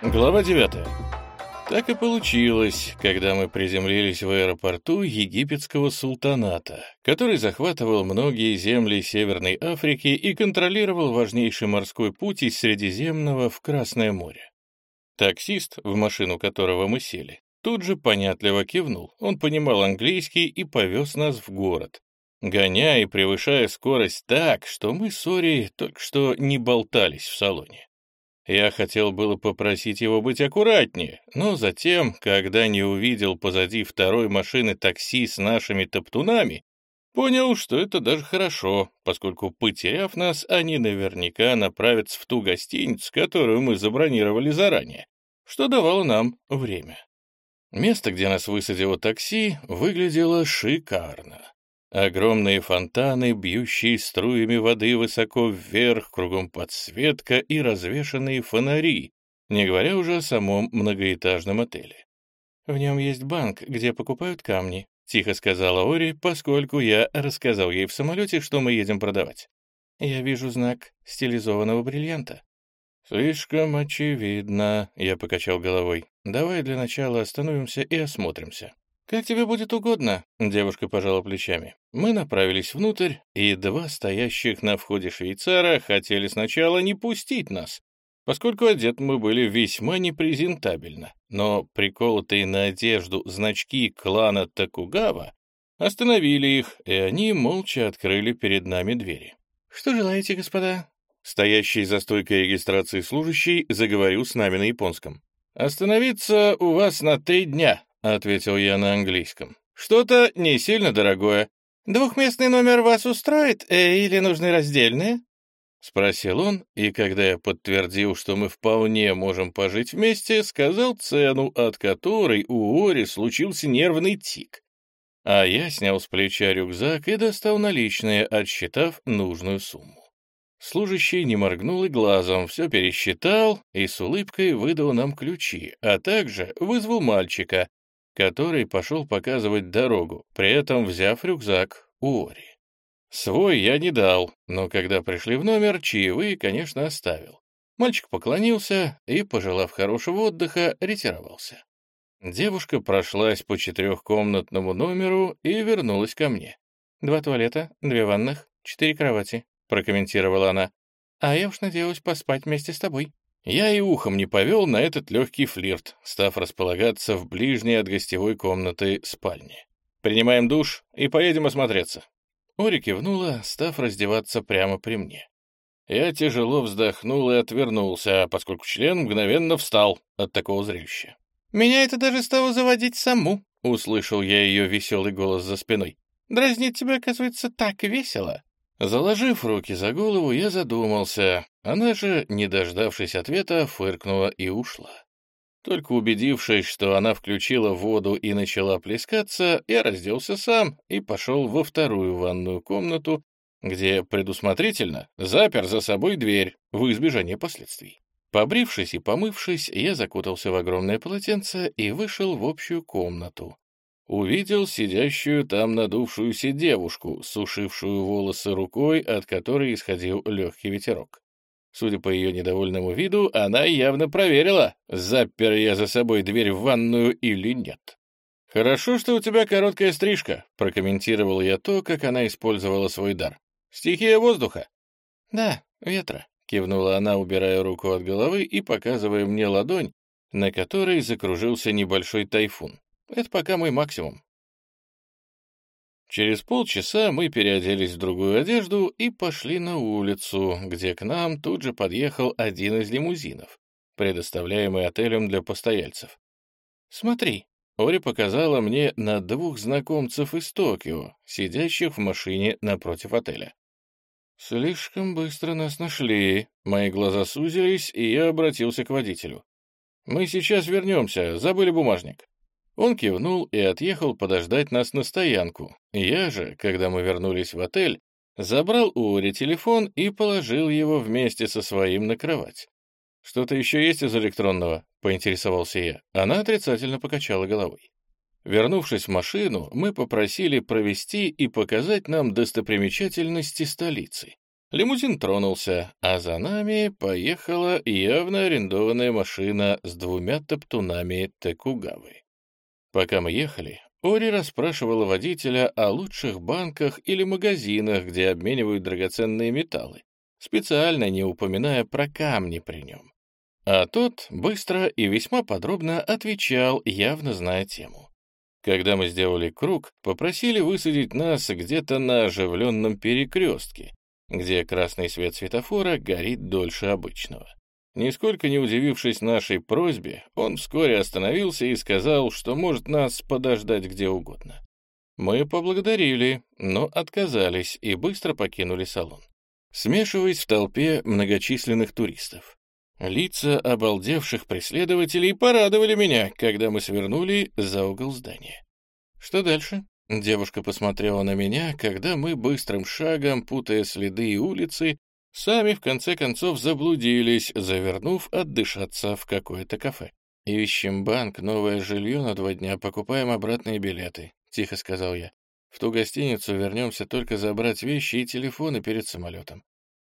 Глава 9. Так и получилось, когда мы приземлились в аэропорту египетского султаната, который захватывал многие земли Северной Африки и контролировал важнейший морской путь из Средиземного в Красное море. Таксист, в машину которого мы сели, тут же понятливо кивнул. Он понимал английский и повез нас в город, гоняя и превышая скорость так, что мы с Ори только что не болтались в салоне. Я хотел было попросить его быть аккуратнее, но затем, когда не увидел позади второй машины такси с нашими топтунами, понял, что это даже хорошо, поскольку, потеряв нас, они наверняка направятся в ту гостиницу, которую мы забронировали заранее, что давало нам время. Место, где нас высадило такси, выглядело шикарно. Огромные фонтаны, бьющие струями воды высоко вверх, кругом подсветка и развешанные фонари, не говоря уже о самом многоэтажном отеле. «В нем есть банк, где покупают камни», — тихо сказала Ори, поскольку я рассказал ей в самолете, что мы едем продавать. «Я вижу знак стилизованного бриллианта». «Слишком очевидно», — я покачал головой. «Давай для начала остановимся и осмотримся». «Как тебе будет угодно», — девушка пожала плечами. Мы направились внутрь, и два стоящих на входе швейцара хотели сначала не пустить нас, поскольку одет мы были весьма непрезентабельно, но приколотые на одежду значки клана Такугава остановили их, и они молча открыли перед нами двери. «Что желаете, господа?» Стоящий за стойкой регистрации служащий заговорил с нами на японском. «Остановиться у вас на три дня», — ответил я на английском. «Что-то не сильно дорогое. Двухместный номер вас устроит э, или нужны раздельные?» — спросил он, и когда я подтвердил, что мы вполне можем пожить вместе, сказал цену, от которой у Ори случился нервный тик. А я снял с плеча рюкзак и достал наличные, отсчитав нужную сумму. Служащий не моргнул и глазом, все пересчитал и с улыбкой выдал нам ключи, а также вызвал мальчика, который пошел показывать дорогу, при этом взяв рюкзак у Ори. Свой я не дал, но когда пришли в номер, чаевые, конечно, оставил. Мальчик поклонился и, пожелав хорошего отдыха, ретировался. Девушка прошлась по четырехкомнатному номеру и вернулась ко мне. «Два туалета, две ванных, четыре кровати», — прокомментировала она. «А я уж надеялась поспать вместе с тобой». Я и ухом не повел на этот легкий флирт, став располагаться в ближней от гостевой комнаты спальни. «Принимаем душ и поедем осмотреться». Ори кивнула, став раздеваться прямо при мне. Я тяжело вздохнул и отвернулся, поскольку член мгновенно встал от такого зрелища. «Меня это даже стало заводить саму», — услышал я ее веселый голос за спиной. «Дразнить тебя, оказывается, так весело». Заложив руки за голову, я задумался. Она же, не дождавшись ответа, фыркнула и ушла. Только убедившись, что она включила воду и начала плескаться, я разделся сам и пошел во вторую ванную комнату, где предусмотрительно запер за собой дверь в избежание последствий. Побрившись и помывшись, я закутался в огромное полотенце и вышел в общую комнату, увидел сидящую там надувшуюся девушку, сушившую волосы рукой, от которой исходил легкий ветерок. Судя по ее недовольному виду, она явно проверила, запер я за собой дверь в ванную или нет. «Хорошо, что у тебя короткая стрижка», — прокомментировал я то, как она использовала свой дар. «Стихия воздуха». «Да, ветра», — кивнула она, убирая руку от головы и показывая мне ладонь, на которой закружился небольшой тайфун. Это пока мой максимум. Через полчаса мы переоделись в другую одежду и пошли на улицу, где к нам тут же подъехал один из лимузинов, предоставляемый отелем для постояльцев. «Смотри», — Ори показала мне на двух знакомцев из Токио, сидящих в машине напротив отеля. «Слишком быстро нас нашли», — мои глаза сузились, и я обратился к водителю. «Мы сейчас вернемся, забыли бумажник». Он кивнул и отъехал подождать нас на стоянку. Я же, когда мы вернулись в отель, забрал у Ори телефон и положил его вместе со своим на кровать. «Что-то еще есть из электронного?» — поинтересовался я. Она отрицательно покачала головой. Вернувшись в машину, мы попросили провести и показать нам достопримечательности столицы. Лимузин тронулся, а за нами поехала явно арендованная машина с двумя топтунами Текугавы. Пока мы ехали, Ори расспрашивала водителя о лучших банках или магазинах, где обменивают драгоценные металлы, специально не упоминая про камни при нем. А тот быстро и весьма подробно отвечал, явно зная тему. Когда мы сделали круг, попросили высадить нас где-то на оживленном перекрестке, где красный свет светофора горит дольше обычного. Нисколько не удивившись нашей просьбе, он вскоре остановился и сказал, что может нас подождать где угодно. Мы поблагодарили, но отказались и быстро покинули салон, смешиваясь в толпе многочисленных туристов. Лица обалдевших преследователей порадовали меня, когда мы свернули за угол здания. Что дальше? Девушка посмотрела на меня, когда мы быстрым шагом, путая следы и улицы, сами в конце концов заблудились, завернув отдышаться в какое-то кафе. «Ищем банк, новое жилье на два дня, покупаем обратные билеты», — тихо сказал я. «В ту гостиницу вернемся только забрать вещи и телефоны перед самолетом».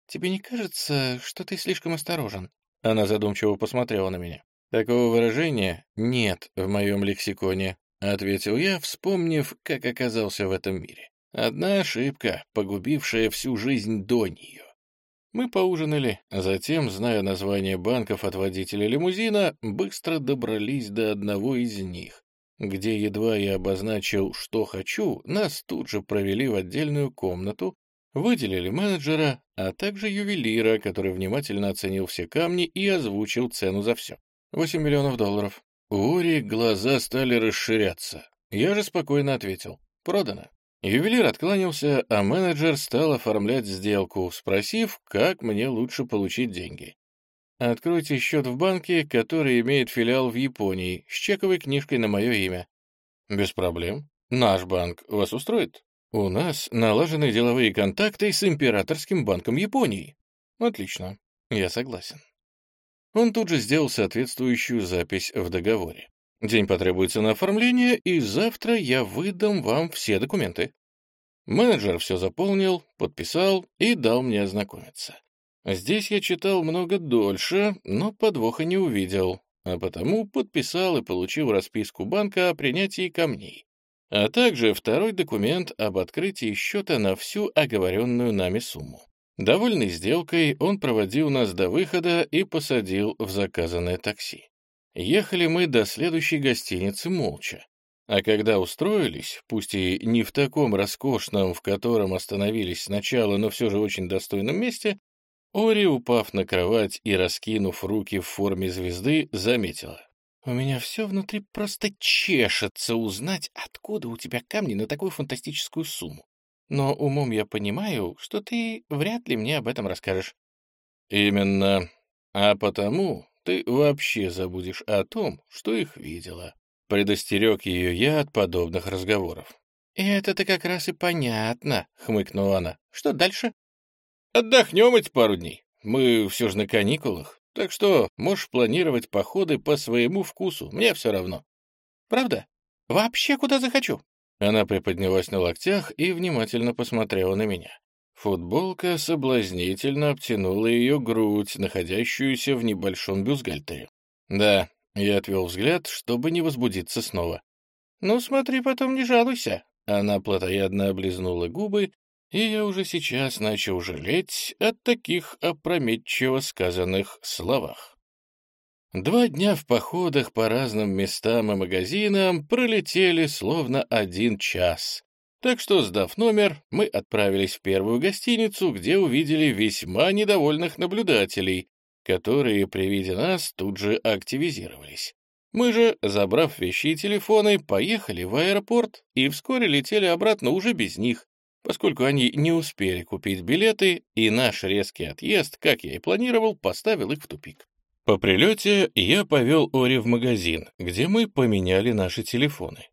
«Тебе не кажется, что ты слишком осторожен?» Она задумчиво посмотрела на меня. «Такого выражения нет в моем лексиконе», — ответил я, вспомнив, как оказался в этом мире. Одна ошибка, погубившая всю жизнь до нее. Мы поужинали, а затем, зная название банков от водителя лимузина, быстро добрались до одного из них, где едва я обозначил, что хочу, нас тут же провели в отдельную комнату, выделили менеджера, а также ювелира, который внимательно оценил все камни и озвучил цену за все. 8 миллионов долларов. У Ори глаза стали расширяться. Я же спокойно ответил. Продано. Ювелир откланялся, а менеджер стал оформлять сделку, спросив, как мне лучше получить деньги. «Откройте счет в банке, который имеет филиал в Японии, с чековой книжкой на мое имя». «Без проблем. Наш банк вас устроит?» «У нас налажены деловые контакты с Императорским банком Японии». «Отлично. Я согласен». Он тут же сделал соответствующую запись в договоре. День потребуется на оформление, и завтра я выдам вам все документы. Менеджер все заполнил, подписал и дал мне ознакомиться. Здесь я читал много дольше, но подвоха не увидел, а потому подписал и получил расписку банка о принятии камней, а также второй документ об открытии счета на всю оговоренную нами сумму. Довольный сделкой, он проводил нас до выхода и посадил в заказанное такси. Ехали мы до следующей гостиницы молча. А когда устроились, пусть и не в таком роскошном, в котором остановились сначала, но все же очень достойном месте, Ори, упав на кровать и раскинув руки в форме звезды, заметила. «У меня все внутри просто чешется узнать, откуда у тебя камни на такую фантастическую сумму но умом я понимаю, что ты вряд ли мне об этом расскажешь». «Именно. А потому ты вообще забудешь о том, что их видела». Предостерег ее я от подобных разговоров. «Это-то как раз и понятно», — хмыкнула она. «Что дальше?» «Отдохнем эти пару дней. Мы все же на каникулах, так что можешь планировать походы по своему вкусу, мне все равно». «Правда? Вообще куда захочу?» Она приподнялась на локтях и внимательно посмотрела на меня. Футболка соблазнительно обтянула ее грудь, находящуюся в небольшом бюстгальтере. «Да», — я отвел взгляд, чтобы не возбудиться снова. «Ну, смотри, потом не жалуйся». Она плотоядно облизнула губы, и я уже сейчас начал жалеть от таких опрометчиво сказанных словах. Два дня в походах по разным местам и магазинам пролетели словно один час. Так что, сдав номер, мы отправились в первую гостиницу, где увидели весьма недовольных наблюдателей, которые при виде нас тут же активизировались. Мы же, забрав вещи и телефоны, поехали в аэропорт и вскоре летели обратно уже без них, поскольку они не успели купить билеты, и наш резкий отъезд, как я и планировал, поставил их в тупик. По прилете я повел Ори в магазин, где мы поменяли наши телефоны.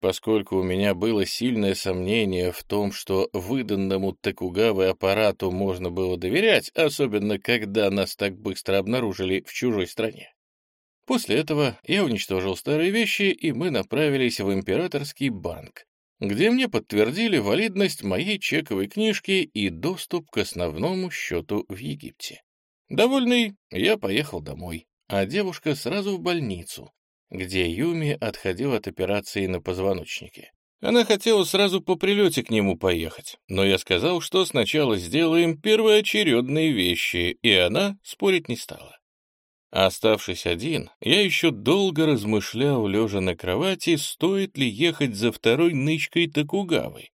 Поскольку у меня было сильное сомнение в том, что выданному Токугаве аппарату можно было доверять, особенно когда нас так быстро обнаружили в чужой стране. После этого я уничтожил старые вещи, и мы направились в императорский банк, где мне подтвердили валидность моей чековой книжки и доступ к основному счету в Египте. Довольный, я поехал домой, а девушка сразу в больницу, где Юми отходил от операции на позвоночнике. Она хотела сразу по прилете к нему поехать, но я сказал, что сначала сделаем первоочередные вещи, и она спорить не стала. Оставшись один, я еще долго размышлял, лежа на кровати, стоит ли ехать за второй нычкой Токугавой.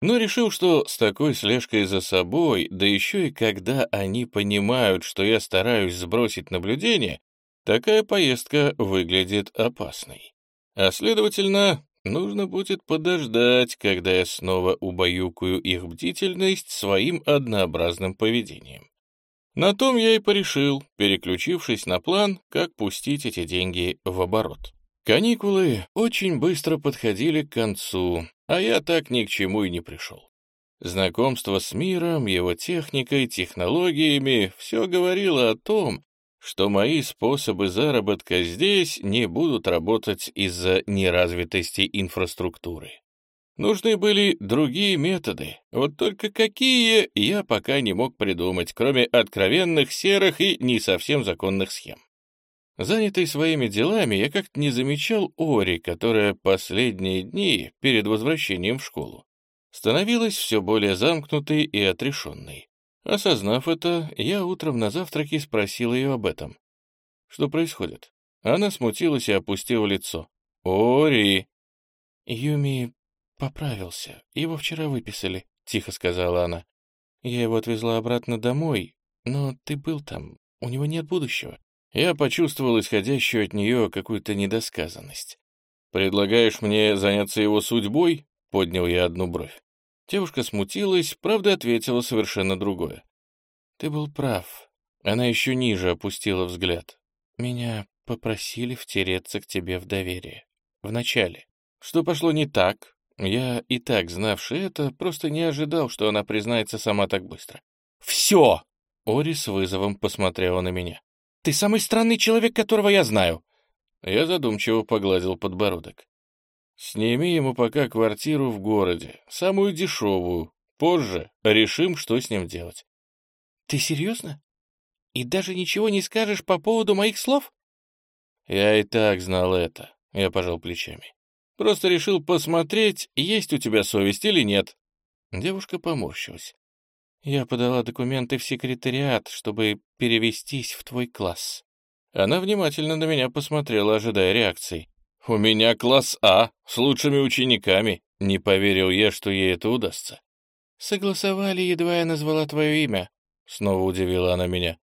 Но решил, что с такой слежкой за собой, да еще и когда они понимают, что я стараюсь сбросить наблюдение, такая поездка выглядит опасной. А следовательно, нужно будет подождать, когда я снова убаюкаю их бдительность своим однообразным поведением. На том я и порешил, переключившись на план, как пустить эти деньги в оборот. Каникулы очень быстро подходили к концу, а я так ни к чему и не пришел. Знакомство с миром, его техникой, технологиями — все говорило о том, что мои способы заработка здесь не будут работать из-за неразвитости инфраструктуры. Нужны были другие методы, вот только какие я пока не мог придумать, кроме откровенных серых и не совсем законных схем. Занятый своими делами, я как-то не замечал Ори, которая последние дни перед возвращением в школу становилась все более замкнутой и отрешенной. Осознав это, я утром на завтраке спросил ее об этом. Что происходит? Она смутилась и опустила лицо. «Ори!» Юми «Поправился. Его вчера выписали», — тихо сказала она. «Я его отвезла обратно домой, но ты был там, у него нет будущего». Я почувствовал исходящую от нее какую-то недосказанность. «Предлагаешь мне заняться его судьбой?» — поднял я одну бровь. Девушка смутилась, правда ответила совершенно другое. «Ты был прав». Она еще ниже опустила взгляд. «Меня попросили втереться к тебе в доверие. Вначале. Что пошло не так, я, и так знавший это, просто не ожидал, что она признается сама так быстро. «Все!» — Ори с вызовом посмотрела на меня. «Ты самый странный человек, которого я знаю!» Я задумчиво погладил подбородок. «Сними ему пока квартиру в городе, самую дешевую. Позже решим, что с ним делать». «Ты серьезно? И даже ничего не скажешь по поводу моих слов?» «Я и так знал это», — я пожал плечами. Просто решил посмотреть, есть у тебя совесть или нет». Девушка поморщилась. «Я подала документы в секретариат, чтобы перевестись в твой класс». Она внимательно на меня посмотрела, ожидая реакции. «У меня класс А, с лучшими учениками». Не поверил я, что ей это удастся. «Согласовали, едва я назвала твое имя», — снова удивила она меня.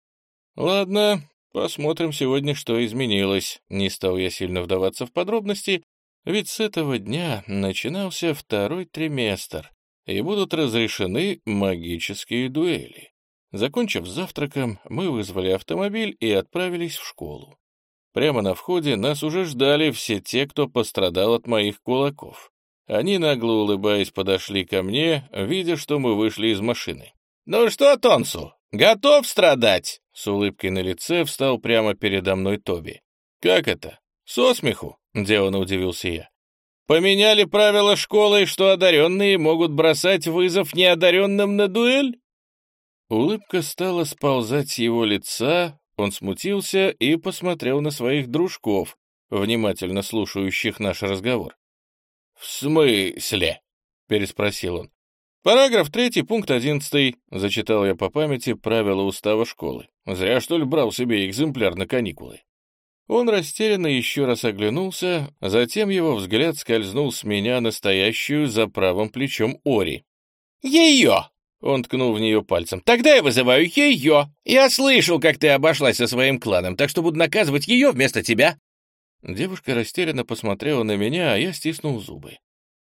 «Ладно, посмотрим сегодня, что изменилось». Не стал я сильно вдаваться в подробности, ведь с этого дня начинался второй триместр, и будут разрешены магические дуэли. Закончив завтраком, мы вызвали автомобиль и отправились в школу. Прямо на входе нас уже ждали все те, кто пострадал от моих кулаков. Они, нагло улыбаясь, подошли ко мне, видя, что мы вышли из машины. «Ну что, Тонсу, готов страдать?» С улыбкой на лице встал прямо передо мной Тоби. «Как это? Со смеху?» — деланно удивился я. «Поменяли правила школы, что одаренные могут бросать вызов неодаренным на дуэль?» Улыбка стала сползать с его лица, он смутился и посмотрел на своих дружков, внимательно слушающих наш разговор. «В смысле?» — переспросил он. «Параграф 3, пункт 11, зачитал я по памяти правила устава школы. Зря, что ли, брал себе экземпляр на каникулы. Он растерянно еще раз оглянулся, затем его взгляд скользнул с меня настоящую за правым плечом Ори. «Ее!» — он ткнул в нее пальцем. «Тогда я вызываю ее! Я слышал, как ты обошлась со своим кланом, так что буду наказывать ее вместо тебя!» Девушка растерянно посмотрела на меня, а я стиснул зубы.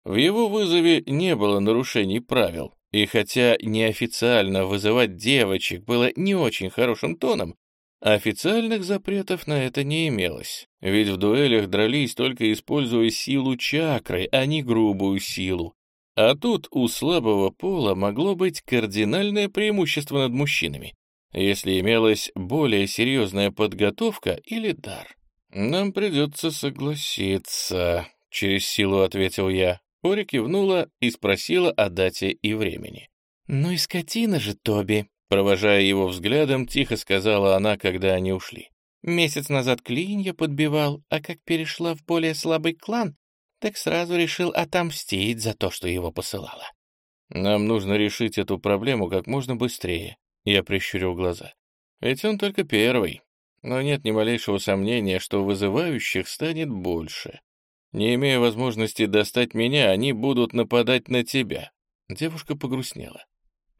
В его вызове не было нарушений правил, и хотя неофициально вызывать девочек было не очень хорошим тоном, Официальных запретов на это не имелось, ведь в дуэлях дрались только используя силу чакры, а не грубую силу. А тут у слабого пола могло быть кардинальное преимущество над мужчинами, если имелась более серьезная подготовка или дар. «Нам придется согласиться», — через силу ответил я. Ори кивнула и спросила о дате и времени. «Ну и скотина же, Тоби!» Провожая его взглядом, тихо сказала она, когда они ушли. «Месяц назад клинья подбивал, а как перешла в более слабый клан, так сразу решил отомстить за то, что его посылала». «Нам нужно решить эту проблему как можно быстрее», — я прищурил глаза. «Ведь он только первый, но нет ни малейшего сомнения, что вызывающих станет больше. Не имея возможности достать меня, они будут нападать на тебя». Девушка погрустнела.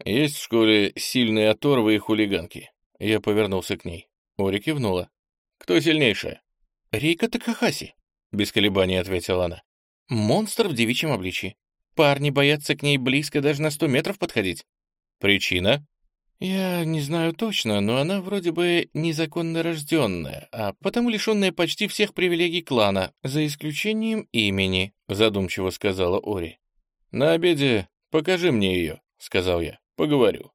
«Есть в школе сильные оторвы и хулиганки?» Я повернулся к ней. Ори кивнула. «Кто сильнейшая?» «Рейка Такахаси», — без колебаний ответила она. «Монстр в девичьем обличии. Парни боятся к ней близко даже на сто метров подходить». «Причина?» «Я не знаю точно, но она вроде бы незаконно рожденная, а потому лишенная почти всех привилегий клана, за исключением имени», — задумчиво сказала Ори. «На обеде покажи мне ее», — сказал я. «Поговорю».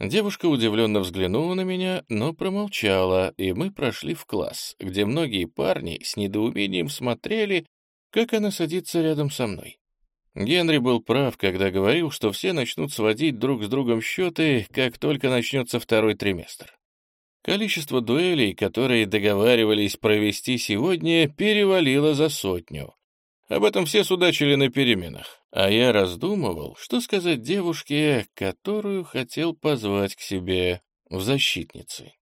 Девушка удивленно взглянула на меня, но промолчала, и мы прошли в класс, где многие парни с недоумением смотрели, как она садится рядом со мной. Генри был прав, когда говорил, что все начнут сводить друг с другом счеты, как только начнется второй триместр. Количество дуэлей, которые договаривались провести сегодня, перевалило за сотню. Об этом все судачили на переменах, а я раздумывал, что сказать девушке, которую хотел позвать к себе в защитницы.